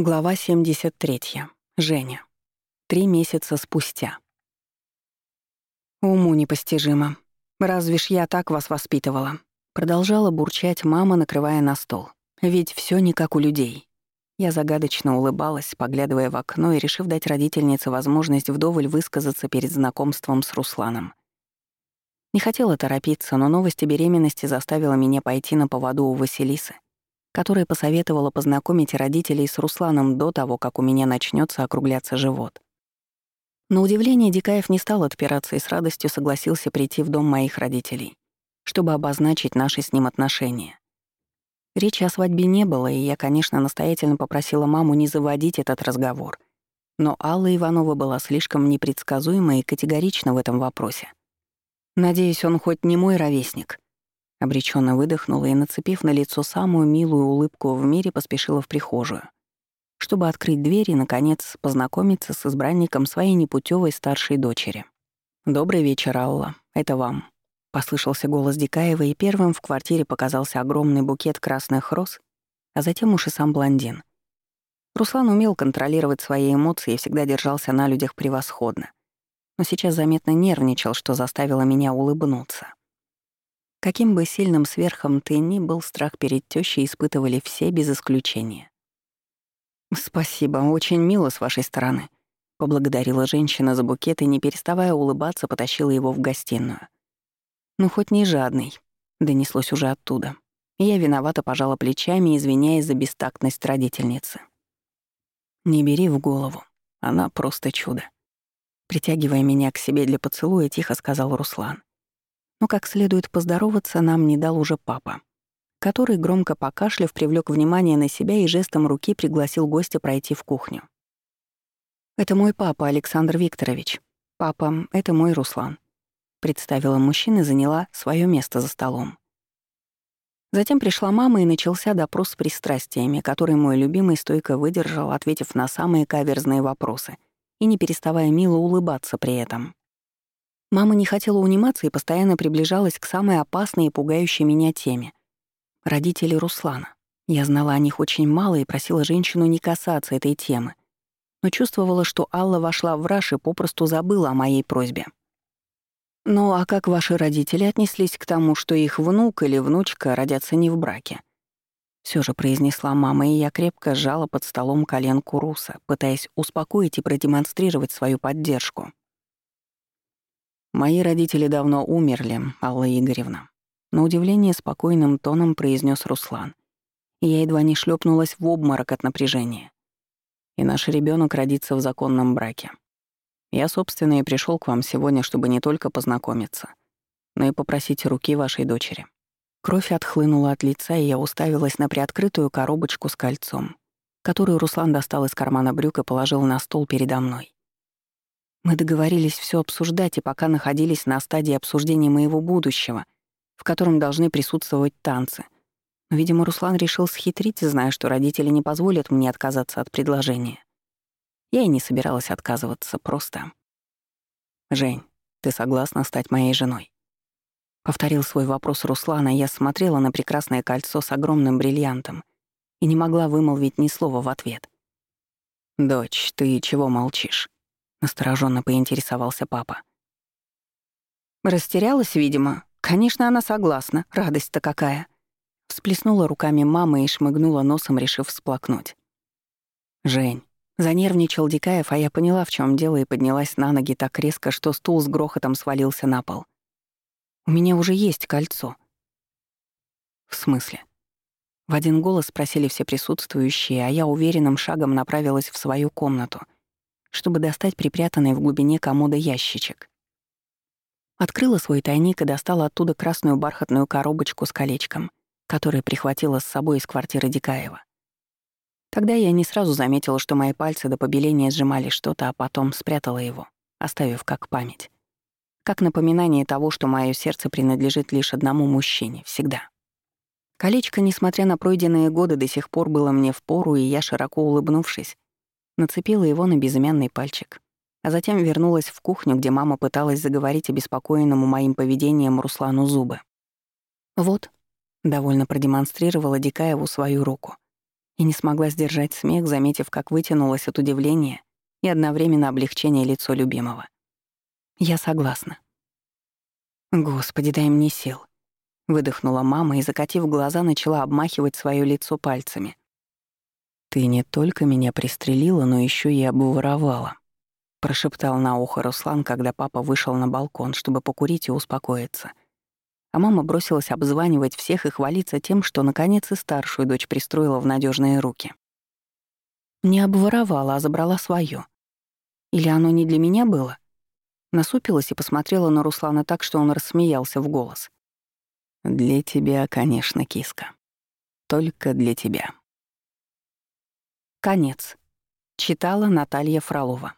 Глава 73. Женя. Три месяца спустя. «Уму непостижимо. Разве ж я так вас воспитывала?» Продолжала бурчать мама, накрывая на стол. «Ведь все не как у людей». Я загадочно улыбалась, поглядывая в окно и решив дать родительнице возможность вдоволь высказаться перед знакомством с Русланом. Не хотела торопиться, но новость о беременности заставила меня пойти на поводу у Василисы — которая посоветовала познакомить родителей с Русланом до того, как у меня начнется округляться живот. На удивление Дикаев не стал отпираться и с радостью согласился прийти в дом моих родителей, чтобы обозначить наши с ним отношения. Речи о свадьбе не было, и я, конечно, настоятельно попросила маму не заводить этот разговор. Но Алла Иванова была слишком непредсказуема и категорична в этом вопросе. «Надеюсь, он хоть не мой ровесник», Обреченно выдохнула и, нацепив на лицо самую милую улыбку в мире, поспешила в прихожую, чтобы открыть дверь и, наконец, познакомиться с избранником своей непутевой старшей дочери. «Добрый вечер, Алла. Это вам». Послышался голос Дикаева, и первым в квартире показался огромный букет красных роз, а затем уж и сам блондин. Руслан умел контролировать свои эмоции и всегда держался на людях превосходно. Но сейчас заметно нервничал, что заставило меня улыбнуться. Каким бы сильным сверхом ты ни был, страх перед тёщей испытывали все без исключения. «Спасибо, очень мило с вашей стороны», — поблагодарила женщина за букет и, не переставая улыбаться, потащила его в гостиную. «Ну, хоть не жадный», — донеслось уже оттуда. Я виновата пожала плечами, извиняясь за бестактность родительницы. «Не бери в голову. Она просто чудо». Притягивая меня к себе для поцелуя, тихо сказал Руслан. Но как следует поздороваться нам не дал уже папа, который, громко покашляв, привлек внимание на себя и жестом руки пригласил гостя пройти в кухню. «Это мой папа, Александр Викторович. Папа, это мой Руслан», — представила мужчина и заняла свое место за столом. Затем пришла мама и начался допрос с пристрастиями, который мой любимый стойко выдержал, ответив на самые каверзные вопросы и не переставая мило улыбаться при этом. Мама не хотела униматься и постоянно приближалась к самой опасной и пугающей меня теме. Родители Руслана. Я знала о них очень мало и просила женщину не касаться этой темы. Но чувствовала, что Алла вошла в раж и попросту забыла о моей просьбе. «Ну а как ваши родители отнеслись к тому, что их внук или внучка родятся не в браке?» Все же произнесла мама, и я крепко сжала под столом коленку Руса, пытаясь успокоить и продемонстрировать свою поддержку. Мои родители давно умерли, Алла Игоревна. На удивление спокойным тоном произнес Руслан. И я едва не шлепнулась в обморок от напряжения. И наш ребенок родится в законном браке. Я, собственно, и пришел к вам сегодня, чтобы не только познакомиться, но и попросить руки вашей дочери. Кровь отхлынула от лица, и я уставилась на приоткрытую коробочку с кольцом, которую Руслан достал из кармана брюк и положил на стол передо мной. Мы договорились все обсуждать и пока находились на стадии обсуждения моего будущего, в котором должны присутствовать танцы. Но, видимо, Руслан решил схитрить, зная, что родители не позволят мне отказаться от предложения. Я и не собиралась отказываться, просто... «Жень, ты согласна стать моей женой?» Повторил свой вопрос Руслана, и я смотрела на прекрасное кольцо с огромным бриллиантом и не могла вымолвить ни слова в ответ. «Дочь, ты чего молчишь?» Настороженно поинтересовался папа. Растерялась, видимо. Конечно, она согласна. Радость-то какая. Всплеснула руками мама и шмыгнула носом, решив всплакнуть. «Жень». Занервничал Дикаев, а я поняла, в чем дело, и поднялась на ноги так резко, что стул с грохотом свалился на пол. «У меня уже есть кольцо». «В смысле?» В один голос спросили все присутствующие, а я уверенным шагом направилась в свою комнату — чтобы достать припрятанный в глубине комода ящичек. Открыла свой тайник и достала оттуда красную бархатную коробочку с колечком, которое прихватила с собой из квартиры Дикаева. Тогда я не сразу заметила, что мои пальцы до побеления сжимали что-то, а потом спрятала его, оставив как память. Как напоминание того, что мое сердце принадлежит лишь одному мужчине, всегда. Колечко, несмотря на пройденные годы, до сих пор было мне в пору, и я, широко улыбнувшись, нацепила его на безымянный пальчик, а затем вернулась в кухню, где мама пыталась заговорить обеспокоенному моим поведением Руслану зубы. «Вот», — довольно продемонстрировала Дикаеву свою руку. И не смогла сдержать смех, заметив, как вытянулось от удивления и одновременно облегчение лицо любимого. «Я согласна». «Господи, дай мне сил», — выдохнула мама и, закатив глаза, начала обмахивать свое лицо пальцами. «Ты не только меня пристрелила, но еще и обворовала», — прошептал на ухо Руслан, когда папа вышел на балкон, чтобы покурить и успокоиться. А мама бросилась обзванивать всех и хвалиться тем, что наконец и старшую дочь пристроила в надежные руки. Не обворовала, а забрала свое. Или оно не для меня было? Насупилась и посмотрела на Руслана так, что он рассмеялся в голос. «Для тебя, конечно, киска. Только для тебя». Конец. Читала Наталья Фролова.